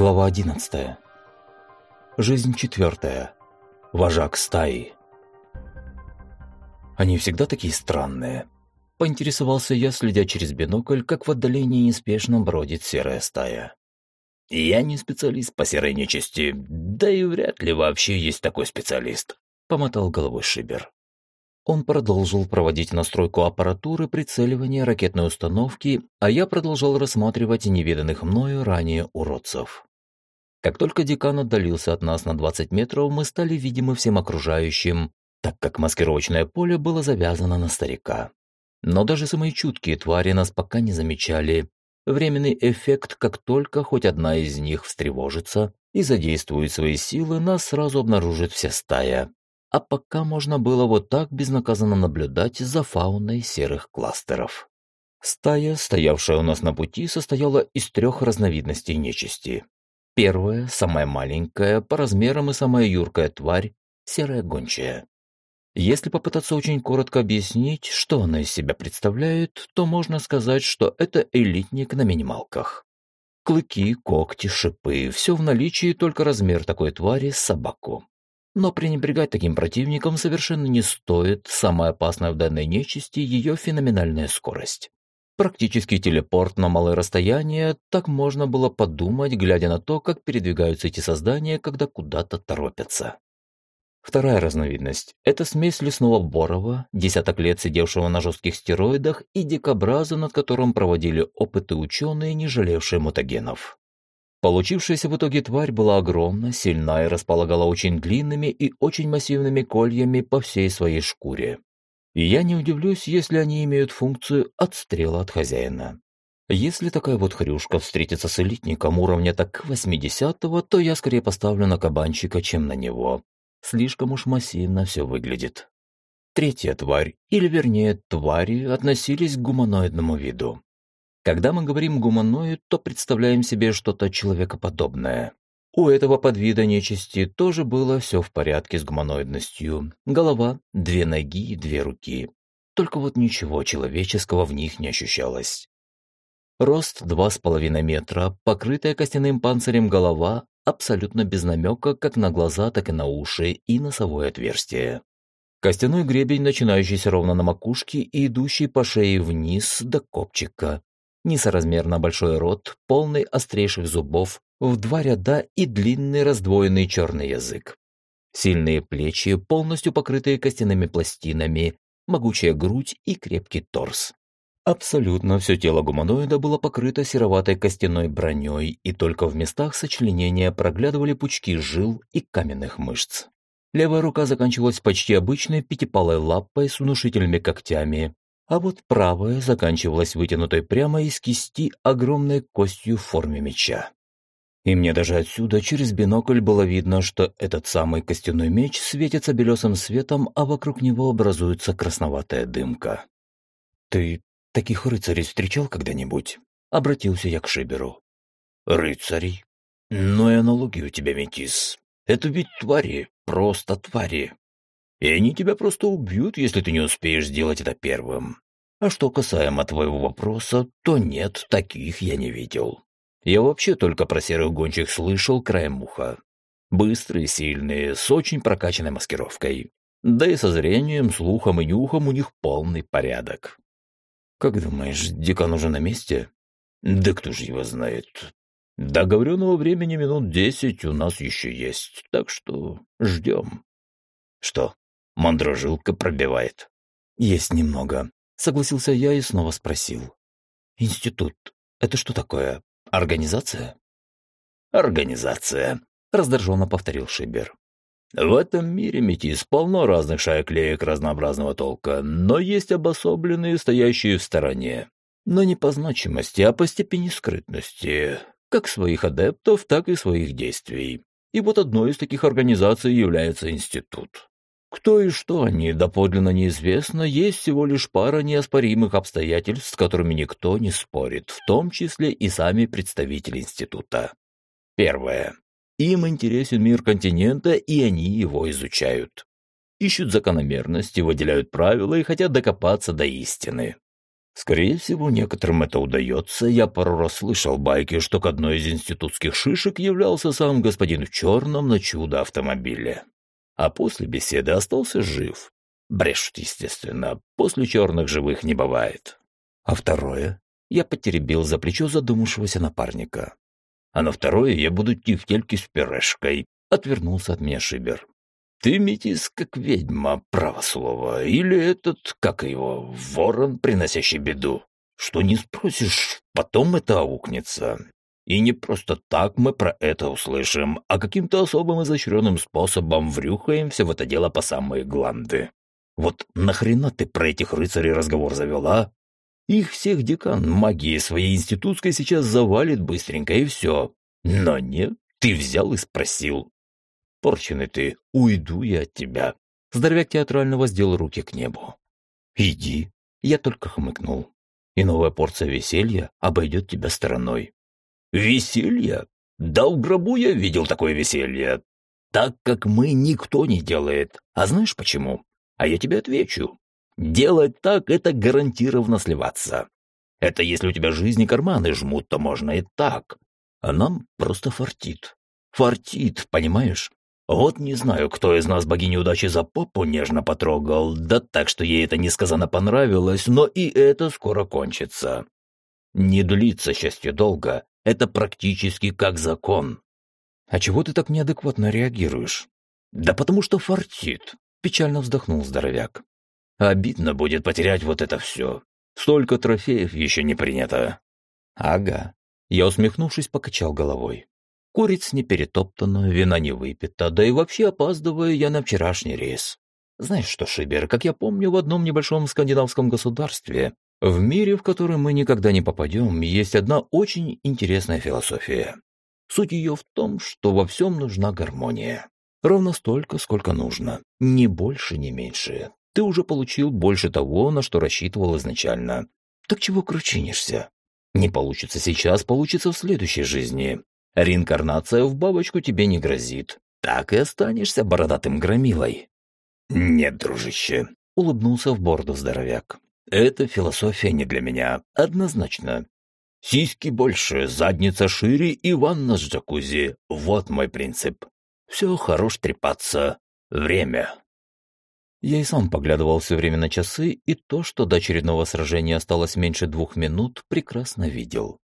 Глава 11. Жизнь четвертая. Вожак стаи. Они всегда такие странные. Поинтересовался я, следя через бинокль, как в отдалении неспешно бродит серая стая. Я не специалист по серой нечисти, да и вряд ли вообще есть такой специалист, помотал головой Шибер. Он продолжил проводить настройку аппаратуры прицеливания ракетной установки, а я продолжал рассматривать невиданных мною ранее уродцев. Как только декан отдалился от нас на 20 метров, мы стали видимы всем окружающим, так как маскировочное поле было завязано на старика. Но даже самые чуткие твари нас пока не замечали. Временный эффект, как только хоть одна из них встревожится и задействует свои силы, нас сразу обнаружит вся стая, а пока можно было вот так безнаказанно наблюдать за фауной серых кластеров. Стая, стоявшая у нас на пути, состояла из трех разновидностей нечисти. Первая, самая маленькая, по размерам и самая юркая тварь – серая гончая. Если попытаться очень коротко объяснить, что она из себя представляет, то можно сказать, что это элитник на минималках. Клыки, когти, шипы – все в наличии, только размер такой твари – собаку. Но пренебрегать таким противником совершенно не стоит, самое опасное в данной нечисти – ее феноменальная скорость. Практически телепорт на малое расстояние, так можно было подумать, глядя на то, как передвигаются эти создания, когда куда-то торопятся. Вторая разновидность – это смесь лесного борова, десяток лет сидевшего на жестких стероидах и дикобраза, над которым проводили опыты ученые, не жалевшие мутагенов. Получившаяся в итоге тварь была огромна, сильна и располагала очень длинными и очень массивными кольями по всей своей шкуре. И я не удивлюсь, если они имеют функцию отстрела от хозяина. Если такая вот хрюшка встретится с элитником уровня так 80-го, то я скорее поставлю на кабанчика, чем на него. Слишком уж массивно все выглядит. Третья тварь, или вернее твари, относились к гуманоидному виду. Когда мы говорим гуманоид, то представляем себе что-то человекоподобное. У этого подвида нечисти тоже было все в порядке с гуманоидностью. Голова, две ноги и две руки. Только вот ничего человеческого в них не ощущалось. Рост два с половиной метра, покрытая костяным панцирем голова, абсолютно без намека как на глаза, так и на уши и носовое отверстие. Костяной гребень, начинающийся ровно на макушке и идущий по шее вниз до копчика несоразмерно большой рот, полный острейших зубов, в два ряда и длинный раздвоенный черный язык. Сильные плечи, полностью покрытые костяными пластинами, могучая грудь и крепкий торс. Абсолютно все тело гуманоида было покрыто сероватой костяной броней, и только в местах сочленения проглядывали пучки жил и каменных мышц. Левая рука заканчивалась почти обычной пятипалой лапой с внушительными когтями, а вот правая заканчивалась вытянутой прямо из кисти огромной костью в форме меча. И мне даже отсюда через бинокль было видно, что этот самый костяной меч светится белесым светом, а вокруг него образуется красноватая дымка. «Ты таких рыцарей встречал когда-нибудь?» — обратился я к Шиберу. «Рыцарей? Ну и аналогия у тебя, Метис. Это ведь твари, просто твари и они тебя просто убьют, если ты не успеешь сделать это первым. А что касаемо твоего вопроса, то нет, таких я не видел. Я вообще только про серых гончих слышал краем уха. Быстрые, сильные, с очень прокачанной маскировкой. Да и со зрением, слухом и нюхом у них полный порядок. Как думаешь, декан уже на месте? Да кто же его знает. До говоренного времени минут десять у нас еще есть, так что ждем. Что, Мандрожилка пробивает. Есть немного. Согласился я и снова спросил. Институт — это что такое? Организация? Организация, раздраженно повторил Шибер. В этом мире метис полно разных шаеклеек разнообразного толка, но есть обособленные, стоящие в стороне. Но не по значимости, а по степени скрытности, как своих адептов, так и своих действий. И вот одной из таких организаций является институт. Кто и что они доподлинно неизвестно, есть всего лишь пара неоспоримых обстоятельств, с которыми никто не спорит, в том числе и сами представители института. Первое. Им интересен мир континента, и они его изучают. Ищут закономерности, выделяют правила и хотят докопаться до истины. Скорее всего, некоторым это удается. Я пару раз слышал байки, что к одной из институтских шишек являлся сам господин в черном на чудо-автомобиле. А после беседы остался жив. Брешут, естественно. После черных живых не бывает. А второе? Я потеребил за плечо задумавшегося напарника. А на второе я буду тефтельки с пюрешкой. Отвернулся от меня Шибер. Ты, Митис, как ведьма, право слово. Или этот, как его, ворон, приносящий беду. Что не спросишь, потом это аукнется. И не просто так мы про это услышим, а каким-то особым изощренным способом врюхаемся в это дело по самые гланды. Вот нахрена ты про этих рыцарей разговор завела? Их всех декан магии своей институтской сейчас завалит быстренько и все. Но нет, ты взял и спросил. Порченый ты, уйду я от тебя. Здоровяк театрально воздел руки к небу. Иди. Я только хмыкнул. И новая порция веселья обойдет тебя стороной. Веселье? Да в гробу я видел такое веселье. Так как мы никто не делает. А знаешь почему? А я тебе отвечу. Делать так — это гарантированно сливаться. Это если у тебя жизни карманы жмут, то можно и так. А нам просто фартит. Фартит, понимаешь? Вот не знаю, кто из нас богиню удачи за попу нежно потрогал, да так, что ей это несказанно понравилось, но и это скоро кончится. Не длится счастье долго, это практически как закон. А чего ты так неадекватно реагируешь? Да потому что фартит, печально вздохнул здоровяк. Обидно будет потерять вот это все. Столько трофеев еще не принято. Ага. Я, усмехнувшись, покачал головой. Куриц не перетоптано, вина не выпита, да и вообще опаздываю я на вчерашний рейс. Знаешь что, Шибер, как я помню, в одном небольшом скандинавском государстве, в мире, в который мы никогда не попадем, есть одна очень интересная философия. Суть ее в том, что во всем нужна гармония. Ровно столько, сколько нужно. Ни больше, ни меньше. Ты уже получил больше того, на что рассчитывал изначально. Так чего кручинишься? Не получится сейчас, получится в следующей жизни. Реинкарнация в бабочку тебе не грозит. Так и останешься бородатым громилой». «Нет, дружище», — улыбнулся в борду здоровяк. «Эта философия не для меня, однозначно. Сиськи больше, задница шире и ванна с джакузи. Вот мой принцип. Все, хорош трепаться. Время». Я и сам поглядывал все время на часы, и то, что до очередного сражения осталось меньше двух минут, прекрасно видел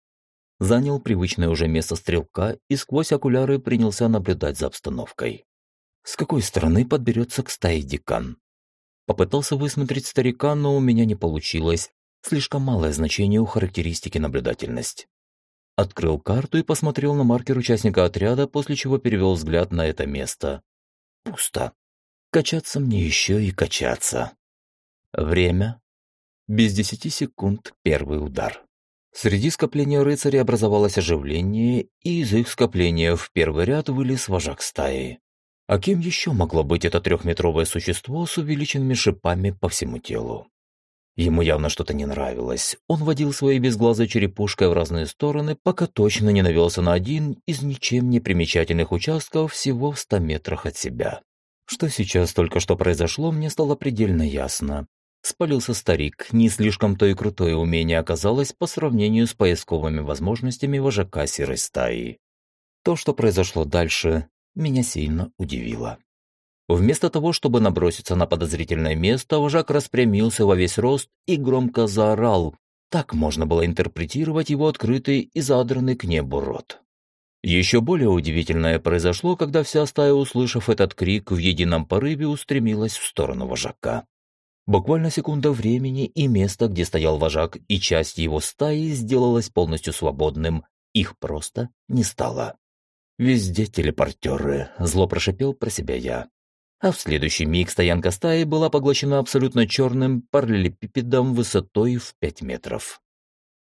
занял привычное уже место стрелка и сквозь окуляры принялся наблюдать за обстановкой. С какой стороны подберется к стае декан? Попытался высмотреть старика, но у меня не получилось. Слишком малое значение у характеристики наблюдательность. Открыл карту и посмотрел на маркер участника отряда, после чего перевел взгляд на это место. Пусто. Качаться мне еще и качаться. Время. Без десяти секунд первый удар. Среди скопления рыцарей образовалось оживление, и из их скопления в первый ряд вылез вожак стаи. А кем еще могло быть это трехметровое существо с увеличенными шипами по всему телу? Ему явно что-то не нравилось. Он водил своей безглазой черепушкой в разные стороны, пока точно не навелся на один из ничем не примечательных участков всего в ста метрах от себя. Что сейчас только что произошло, мне стало предельно ясно. Спалился старик, не слишком-то и крутое умение оказалось по сравнению с поисковыми возможностями вожака серой стаи. То, что произошло дальше, меня сильно удивило. Вместо того, чтобы наброситься на подозрительное место, вожак распрямился во весь рост и громко заорал. Так можно было интерпретировать его открытый и задранный к небу рот. Еще более удивительное произошло, когда вся стая, услышав этот крик, в едином порыве устремилась в сторону вожака. Буквально секунда времени, и место, где стоял вожак, и часть его стаи сделалась полностью свободным. Их просто не стало. «Везде телепортеры», — зло прошипел про себя я. А в следующий миг стоянка стаи была поглощена абсолютно черным параллелепипедом высотой в пять метров.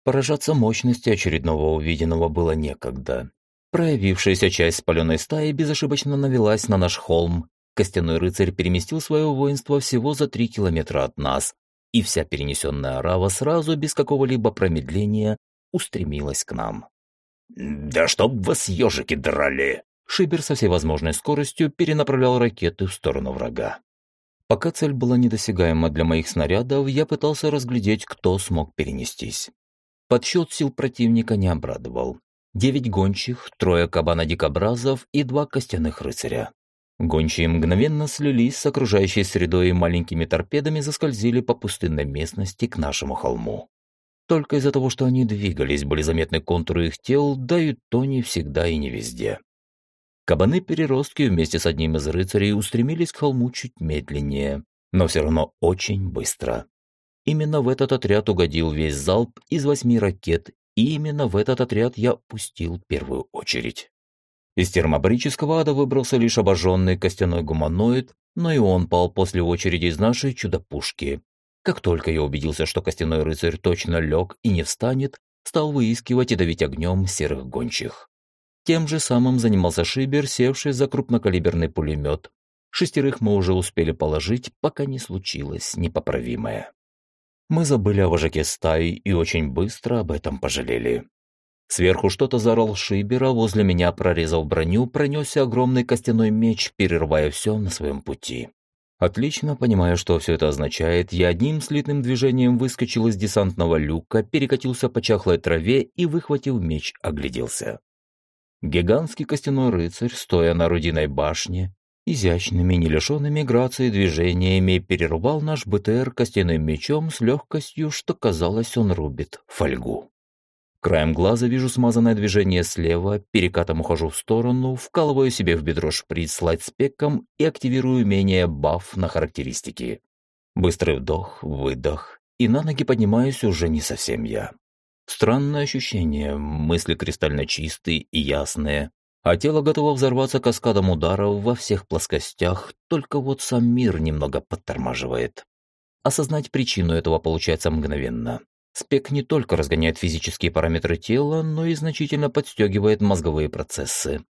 Поражаться мощности очередного увиденного было некогда. Проявившаяся часть спаленной стаи безошибочно навелась на наш холм, Костяной рыцарь переместил свое воинство всего за три километра от нас, и вся перенесенная арава сразу, без какого-либо промедления, устремилась к нам. «Да чтоб вас ежики драли!» Шибер со всей возможной скоростью перенаправлял ракеты в сторону врага. Пока цель была недосягаема для моих снарядов, я пытался разглядеть, кто смог перенестись. Подсчет сил противника не обрадовал. Девять гончих, трое кабана-дикобразов и два костяных рыцаря. Гончие мгновенно слились с окружающей средой и маленькими торпедами заскользили по пустынной местности к нашему холму. Только из-за того, что они двигались, были заметны контуры их тел, да и то не всегда и не везде. Кабаны-переростки вместе с одним из рыцарей устремились к холму чуть медленнее, но все равно очень быстро. Именно в этот отряд угодил весь залп из восьми ракет, и именно в этот отряд я пустил первую очередь. Из термобарического ада выбрался лишь обожженный костяной гуманоид, но и он пал после очереди из нашей чудо-пушки. Как только я убедился, что костяной рыцарь точно лег и не встанет, стал выискивать и давить огнем серых гончих. Тем же самым занимался Шибер, севший за крупнокалиберный пулемет. Шестерых мы уже успели положить, пока не случилось непоправимое. Мы забыли о вожаке стаи и очень быстро об этом пожалели. Сверху что-то заорал Шибер, а возле меня, прорезав броню, пронесся огромный костяной меч, перерывая все на своем пути. Отлично понимая, что все это означает, я одним слитным движением выскочил из десантного люка, перекатился по чахлой траве и, выхватив меч, огляделся. Гигантский костяной рыцарь, стоя на рудиной башне, изящными, не лишенными движениями перерубал наш БТР костяным мечом с легкостью, что казалось, он рубит фольгу. Краем глаза вижу смазанное движение слева, перекатом ухожу в сторону, вкалываю себе в бедро шприц с лайтспеком и активирую умение баф на характеристики. Быстрый вдох, выдох, и на ноги поднимаюсь уже не совсем я. Странное ощущение, мысли кристально чистые и ясные, а тело готово взорваться каскадом ударов во всех плоскостях, только вот сам мир немного подтормаживает. Осознать причину этого получается мгновенно. Спек не только разгоняет физические параметры тела, но и значительно подстегивает мозговые процессы.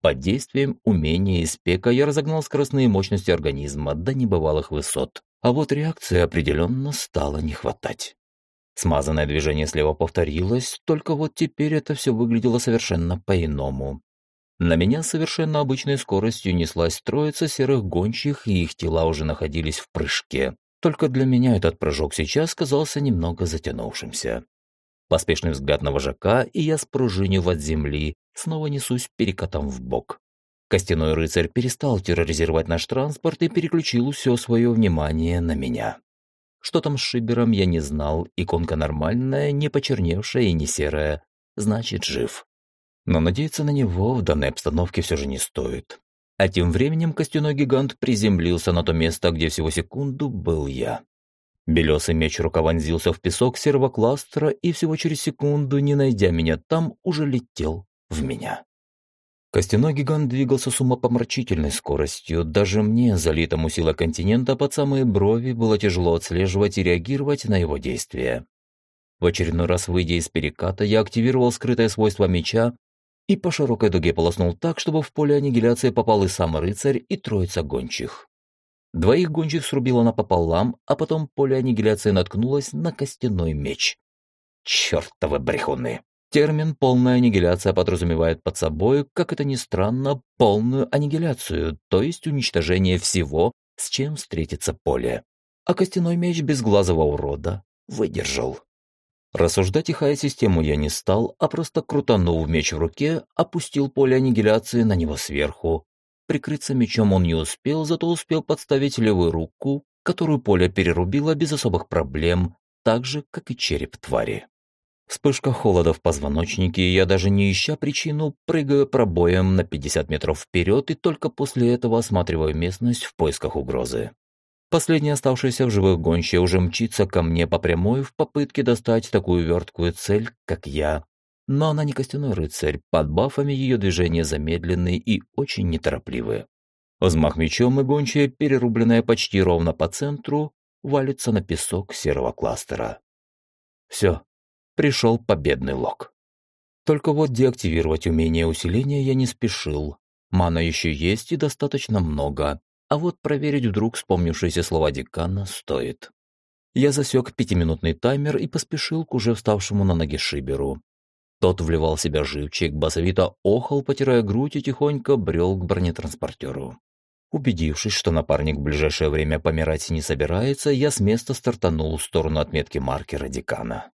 Под действием умения и спека я разогнал скоростные мощности организма до небывалых высот, а вот реакции определенно стало не хватать. Смазанное движение слева повторилось, только вот теперь это все выглядело совершенно по-иному. На меня совершенно обычной скоростью неслась троица серых гончих, и их тела уже находились в прыжке. Только для меня этот прыжок сейчас казался немного затянувшимся. Поспешный взгляд на вожака, и я спружинив от земли, снова несусь перекатом в бок. Костяной рыцарь перестал терроризировать наш транспорт и переключил все свое внимание на меня. Что там с шибером, я не знал. Иконка нормальная, не почерневшая и не серая. Значит, жив. Но надеяться на него в данной обстановке все же не стоит. А тем временем костяной гигант приземлился на то место, где всего секунду был я. Белесый меч рука вонзился в песок серого кластера и всего через секунду, не найдя меня там, уже летел в меня. Костяной гигант двигался с умопомрачительной скоростью. Даже мне, залитому силой континента под самые брови, было тяжело отслеживать и реагировать на его действия. В очередной раз, выйдя из переката, я активировал скрытое свойство меча и по широкой дуге полоснул так, чтобы в поле аннигиляции попал и сам рыцарь, и троица гончих. Двоих гончих срубило напополам, а потом поле аннигиляции наткнулось на костяной меч. Чёртовы брехуны! Термин «полная аннигиляция» подразумевает под собой, как это ни странно, полную аннигиляцию, то есть уничтожение всего, с чем встретится поле. А костяной меч безглазого урода выдержал. Рассуждать их о систему я не стал, а просто крутанув меч в руке, опустил поле аннигиляции на него сверху. Прикрыться мечом он не успел, зато успел подставить левую руку, которую поле перерубило без особых проблем, так же, как и череп твари. Вспышка холода в позвоночнике, и я даже не ища причину, прыгаю пробоем на 50 метров вперед и только после этого осматриваю местность в поисках угрозы. Последняя оставшаяся в живых гончая уже мчится ко мне по прямой в попытке достать такую верткую цель, как я. Но она не костяной рыцарь, под бафами ее движения замедленные и очень неторопливые. Взмах мечом и гончая, перерубленная почти ровно по центру, валится на песок серого кластера. Все, пришел победный лог. Только вот деактивировать умение усиления я не спешил. Мана еще есть и достаточно много, а вот проверить вдруг вспомнившиеся слова декана стоит. Я засек пятиминутный таймер и поспешил к уже вставшему на ноги Шиберу. Тот вливал в себя живчик, басовито охал, потирая грудь и тихонько брел к бронетранспортеру. Убедившись, что напарник в ближайшее время помирать не собирается, я с места стартанул в сторону отметки маркера декана.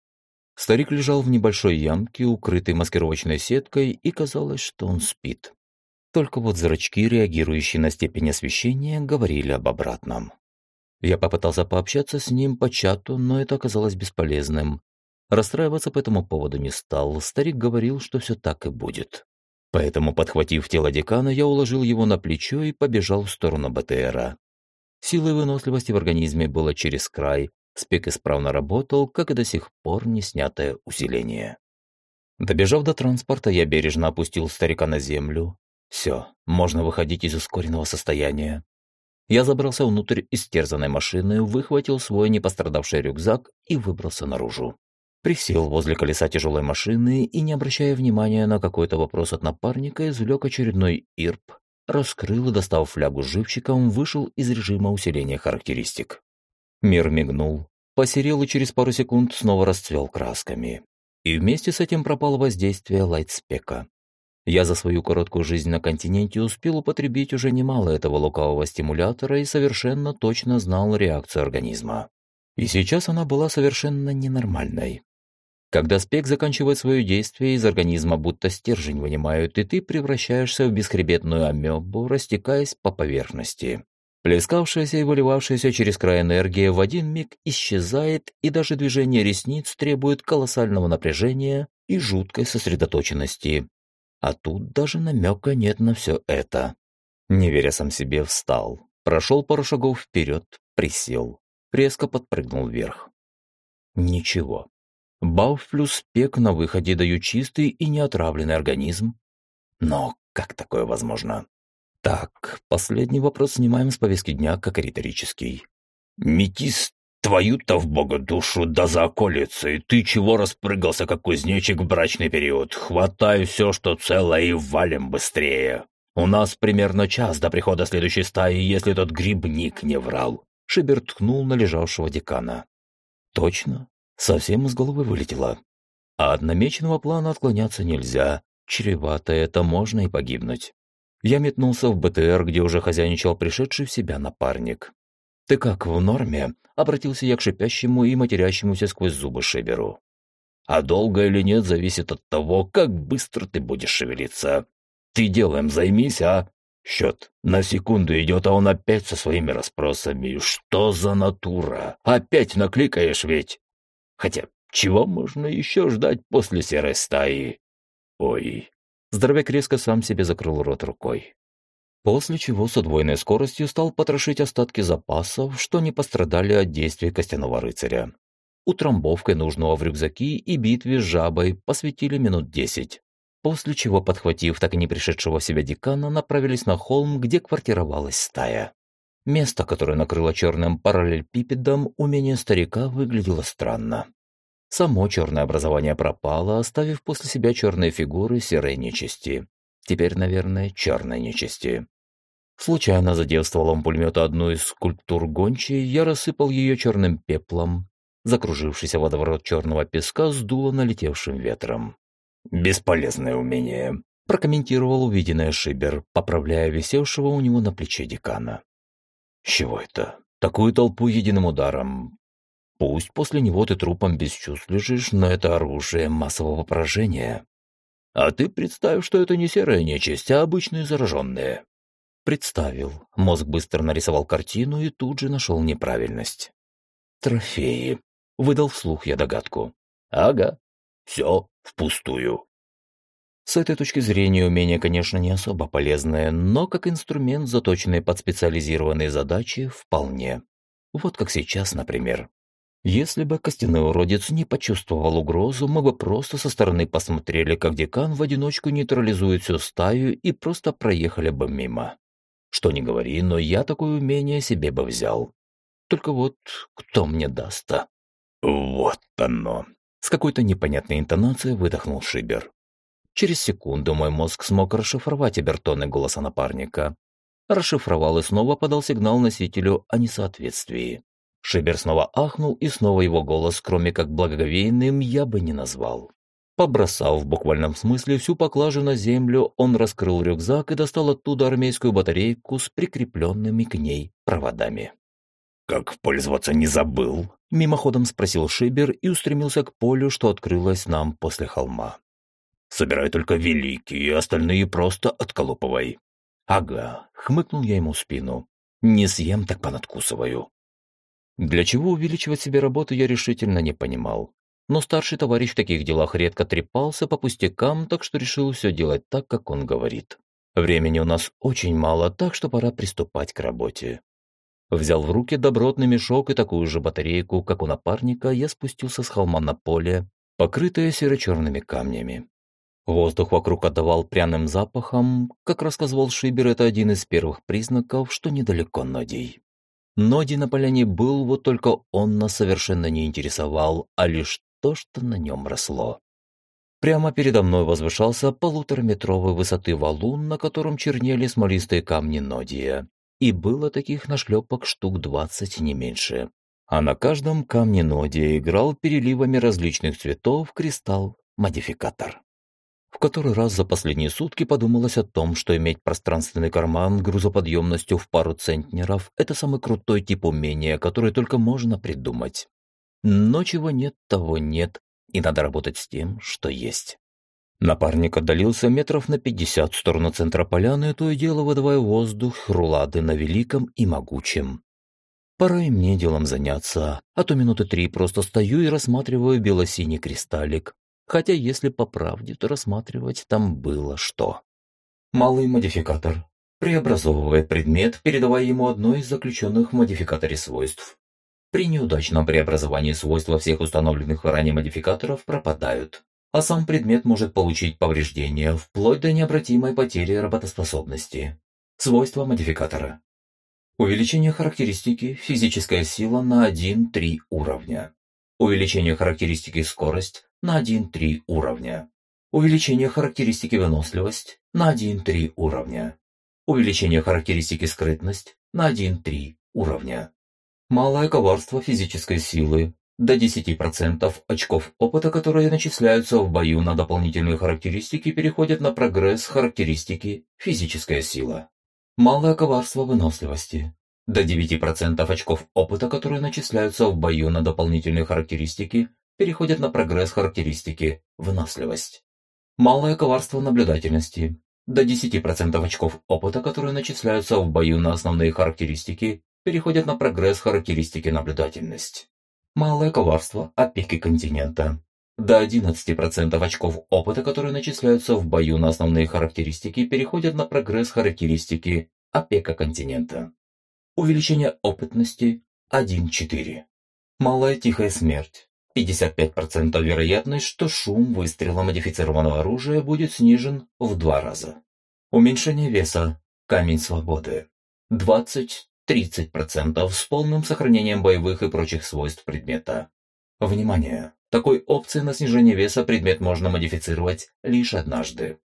Старик лежал в небольшой ямке, укрытой маскировочной сеткой, и казалось, что он спит. Только вот зрачки, реагирующие на степень освещения, говорили об обратном. Я попытался пообщаться с ним по чату, но это оказалось бесполезным. Расстраиваться по этому поводу не стал, старик говорил, что все так и будет. Поэтому, подхватив тело декана, я уложил его на плечо и побежал в сторону БТРа. Силы выносливости в организме было через край, спек исправно работал, как и до сих пор не снятое усиление. Добежав до транспорта, я бережно опустил старика на землю. Все, можно выходить из ускоренного состояния. Я забрался внутрь истерзанной машины, выхватил свой непострадавший рюкзак и выбрался наружу. Присел возле колеса тяжелой машины и, не обращая внимания на какой-то вопрос от напарника, извлек очередной ИРП, раскрыл и, достав флягу с живчиком, вышел из режима усиления характеристик. Мир мигнул, посерел и через пару секунд снова расцвел красками. И вместе с этим пропало воздействие лайтспека. Я за свою короткую жизнь на континенте успел употребить уже немало этого лукавого стимулятора и совершенно точно знал реакцию организма. И сейчас она была совершенно ненормальной. Когда спек заканчивает свое действие, из организма будто стержень вынимают, и ты превращаешься в бесхребетную амебу, растекаясь по поверхности. Плескавшаяся и выливавшаяся через край энергия в один миг исчезает, и даже движение ресниц требует колоссального напряжения и жуткой сосредоточенности. А тут даже намека нет на все это. Не веря сам себе, встал, прошел пару шагов вперед, присел, резко подпрыгнул вверх. Ничего. Баф плюс пек на выходе дают чистый и неотравленный организм. Но как такое возможно? Так, последний вопрос снимаем с повестки дня как риторический. «Метис, твою-то в бога душу, да за околицей! Ты чего распрыгался, как кузнечик в брачный период? Хватай все, что целое, и валим быстрее! У нас примерно час до прихода следующей стаи, если тот грибник не врал!» Шибер ткнул на лежавшего декана. «Точно, совсем из головы вылетело. А от намеченного плана отклоняться нельзя. Чревато это можно и погибнуть. Я метнулся в БТР, где уже хозяйничал пришедший в себя напарник. «Ты как, в норме?» – обратился я к шипящему и матерящемуся сквозь зубы Шиберу. «А долго или нет, зависит от того, как быстро ты будешь шевелиться. Ты делаем займись, а?» Счет на секунду идет, а он опять со своими расспросами. Что за натура? Опять накликаешь ведь? Хотя, чего можно еще ждать после серой стаи? Ой. Здоровяк резко сам себе закрыл рот рукой. После чего с удвоенной скоростью стал потрошить остатки запасов, что не пострадали от действий костяного рыцаря. Утрамбовкой нужного в рюкзаки и битве с жабой посвятили минут десять. После чего, подхватив так и не пришедшего в себя декана, направились на холм, где квартировалась стая. Место, которое накрыло черным параллелепипедом, умение старика выглядело странно. Само черное образование пропало, оставив после себя черные фигуры серой нечисти. Теперь, наверное, черной нечисти. Случайно задев стволом пулемета одну из скульптур гончей, я рассыпал ее черным пеплом. Закружившийся водоворот черного песка сдуло налетевшим ветром. «Бесполезное умение», – прокомментировал увиденное Шибер, поправляя висевшего у него на плече декана. Чего это? Такую толпу единым ударом. Пусть после него ты трупом без чувств лежишь, но это оружие массового поражения. А ты представь, что это не серая нечисть, а обычные зараженные. Представил. Мозг быстро нарисовал картину и тут же нашел неправильность. Трофеи. Выдал вслух я догадку. Ага. Все впустую. С этой точки зрения умение, конечно, не особо полезное, но как инструмент, заточенный под специализированные задачи, вполне. Вот как сейчас, например. Если бы костяной уродец не почувствовал угрозу, мы бы просто со стороны посмотрели, как декан в одиночку нейтрализует всю стаю и просто проехали бы мимо. Что ни говори, но я такое умение себе бы взял. Только вот кто мне даст-то? Вот оно. С какой-то непонятной интонацией выдохнул Шибер. Через секунду мой мозг смог расшифровать обертоны голоса напарника. Расшифровал и снова подал сигнал носителю о несоответствии. Шибер снова ахнул, и снова его голос, кроме как благоговейным, я бы не назвал. Побросав в буквальном смысле всю поклажу на землю, он раскрыл рюкзак и достал оттуда армейскую батарейку с прикрепленными к ней проводами. «Как пользоваться не забыл?» – мимоходом спросил Шибер и устремился к полю, что открылось нам после холма. «Собирай только великие, остальные просто отколупывай». «Ага», – хмыкнул я ему в спину. «Не съем, так понадкусываю». Для чего увеличивать себе работу я решительно не понимал но старший товарищ в таких делах редко трепался по пустякам, так что решил все делать так, как он говорит. Времени у нас очень мало, так что пора приступать к работе. Взял в руки добротный мешок и такую же батарейку, как у напарника, я спустился с холма на поле, покрытое серо-черными камнями. Воздух вокруг отдавал пряным запахом, как рассказывал Шибер, это один из первых признаков, что недалеко Нодий. Ноди на поляне был, вот только он нас совершенно не интересовал, а лишь то, что на нем росло. Прямо передо мной возвышался полутораметровой высоты валун, на котором чернели смолистые камни Нодия. И было таких нашлепок штук двадцать, не меньше. А на каждом камне Нодия играл переливами различных цветов кристалл-модификатор. Который раз за последние сутки подумалось о том, что иметь пространственный карман грузоподъемностью в пару центнеров – это самый крутой тип умения, который только можно придумать. Но чего нет, того нет, и надо работать с тем, что есть. Напарник отдалился метров на пятьдесят в сторону центра поляны, то и дело выдавая воздух рулады на великом и могучем. Пора и мне делом заняться, а то минуты три просто стою и рассматриваю бело-синий кристаллик. Хотя, если по правде, то рассматривать там было что. Малый модификатор. Преобразовывает предмет, передавая ему одно из заключенных в модификаторе свойств. При неудачном преобразовании свойства всех установленных ранее модификаторов пропадают, а сам предмет может получить повреждения вплоть до необратимой потери работоспособности. Свойства модификатора. Увеличение характеристики физическая сила на 1-3 уровня. Увеличение характеристики скорость на 1-3 уровня. Увеличение характеристики выносливость на 1-3 уровня. Увеличение характеристики скрытность на 1-3 уровня. Малое коварство физической силы. До 10% очков опыта, которые начисляются в бою на дополнительные характеристики, переходят на прогресс характеристики физическая сила. Малое коварство выносливости. До 9% очков опыта, которые начисляются в бою на дополнительные характеристики, переходят на прогресс характеристики выносливость. Малое коварство наблюдательности. До 10% очков опыта, которые начисляются в бою на основные характеристики, переходят на прогресс характеристики наблюдательность. Малое коварство опеки континента. До 11% очков опыта, которые начисляются в бою на основные характеристики, переходят на прогресс характеристики опека континента. Увеличение опытности 1-4. Малая тихая смерть. 55% вероятность, что шум выстрела модифицированного оружия будет снижен в два раза. Уменьшение веса. Камень свободы. 20 30% с полным сохранением боевых и прочих свойств предмета. Внимание! Такой опции на снижение веса предмет можно модифицировать лишь однажды.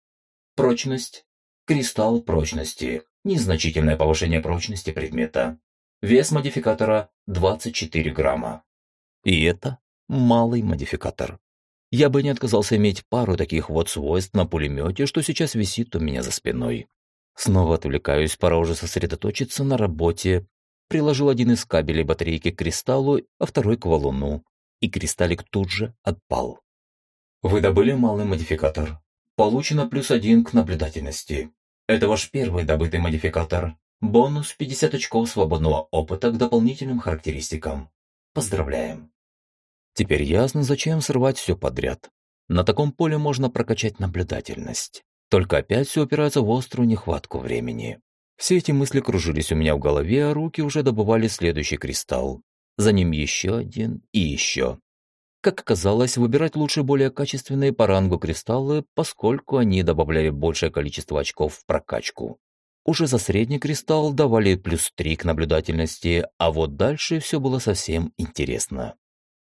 Прочность. Кристалл прочности. Незначительное повышение прочности предмета. Вес модификатора 24 грамма. И это малый модификатор. Я бы не отказался иметь пару таких вот свойств на пулемете, что сейчас висит у меня за спиной. Снова отвлекаюсь, пора уже сосредоточиться на работе. Приложил один из кабелей батарейки к кристаллу, а второй к валуну. И кристаллик тут же отпал. Вы добыли малый модификатор. Получено плюс один к наблюдательности. Это ваш первый добытый модификатор. Бонус 50 очков свободного опыта к дополнительным характеристикам. Поздравляем. Теперь ясно, зачем срывать все подряд. На таком поле можно прокачать наблюдательность. Только опять все упирается в острую нехватку времени. Все эти мысли кружились у меня в голове, а руки уже добывали следующий кристалл. За ним еще один и еще. Как оказалось, выбирать лучше более качественные по рангу кристаллы, поскольку они добавляли большее количество очков в прокачку. Уже за средний кристалл давали плюс 3 к наблюдательности, а вот дальше все было совсем интересно.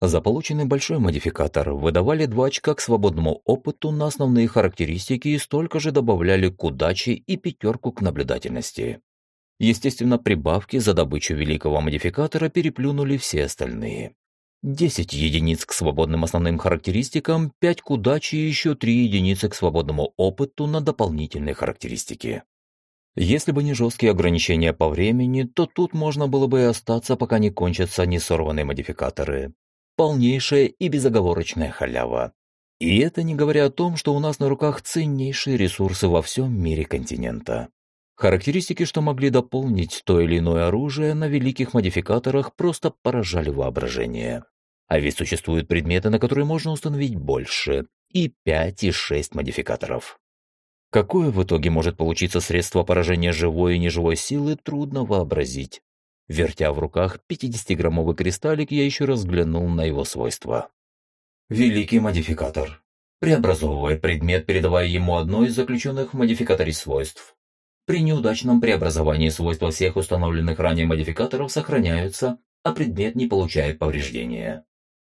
За полученный большой модификатор выдавали 2 очка к свободному опыту на основные характеристики и столько же добавляли к удаче и пятерку к наблюдательности. Естественно, прибавки за добычу великого модификатора переплюнули все остальные. 10 единиц к свободным основным характеристикам, 5 к удаче и еще 3 единицы к свободному опыту на дополнительные характеристики. Если бы не жесткие ограничения по времени, то тут можно было бы и остаться, пока не кончатся несорванные модификаторы. Полнейшая и безоговорочная халява. И это не говоря о том, что у нас на руках ценнейшие ресурсы во всем мире континента. Характеристики, что могли дополнить то или иное оружие на великих модификаторах, просто поражали воображение. А ведь существуют предметы, на которые можно установить больше, и 5, и 6 модификаторов. Какое в итоге может получиться средство поражения живой и неживой силы, трудно вообразить. Вертя в руках 50-граммовый кристаллик, я еще раз взглянул на его свойства. Великий модификатор. Преобразовывает предмет, передавая ему одно из заключенных в модификаторе свойств. При неудачном преобразовании свойства всех установленных ранее модификаторов сохраняются, а предмет не получает повреждения.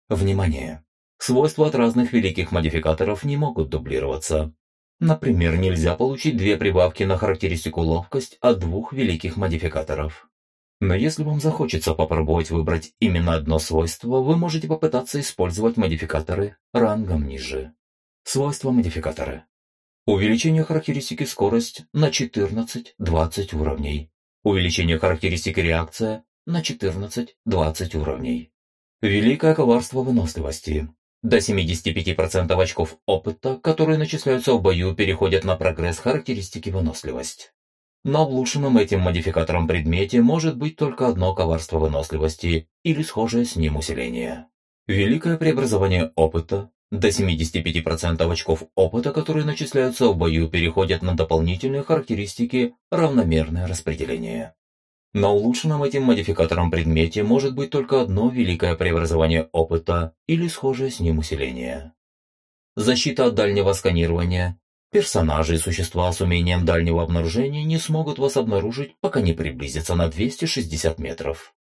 Внимание! Свойства от разных великих модификаторов не могут дублироваться. Например, нельзя получить две прибавки на характеристику ловкость от двух великих модификаторов. Но если вам захочется попробовать выбрать именно одно свойство, вы можете попытаться использовать модификаторы рангом ниже. Свойства модификатора. Увеличение характеристики скорость на 14-20 уровней. Увеличение характеристики реакция на 14-20 уровней. Великое коварство выносливости. До 75% очков опыта, которые начисляются в бою, переходят на прогресс характеристики выносливость. На улучшенном этим модификатором предмете может быть только одно коварство выносливости или схожее с ним усиление. Великое преобразование опыта до 75% очков опыта, которые начисляются в бою, переходят на дополнительные характеристики равномерное распределение. На улучшенном этим модификатором предмете может быть только одно великое преобразование опыта или схожее с ним усиление. Защита от дальнего сканирования. Персонажи и существа с умением дальнего обнаружения не смогут вас обнаружить, пока не приблизятся на 260 метров.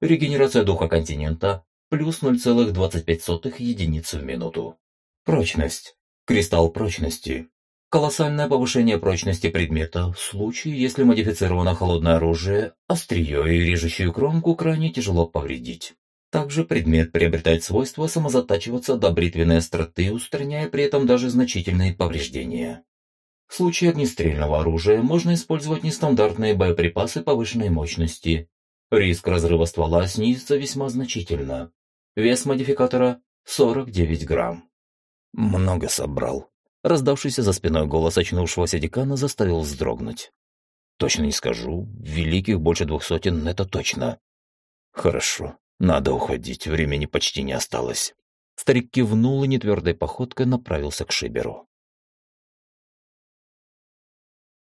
Регенерация духа континента плюс 0,25 единицы в минуту. Прочность. Кристалл прочности. Колоссальное повышение прочности предмета в случае, если модифицировано холодное оружие, острие и режущую кромку крайне тяжело повредить. Также предмет приобретает свойство самозатачиваться до бритвенной остроты, устраняя при этом даже значительные повреждения. В случае огнестрельного оружия можно использовать нестандартные боеприпасы повышенной мощности. Риск разрыва ствола снизится весьма значительно. Вес модификатора 49 грамм. Много собрал. Раздавшийся за спиной голос очнувшегося декана заставил вздрогнуть. Точно не скажу, великих больше двух сотен, это точно. Хорошо, надо уходить, времени почти не осталось. Старик кивнул и нетвердой походкой направился к Шиберу.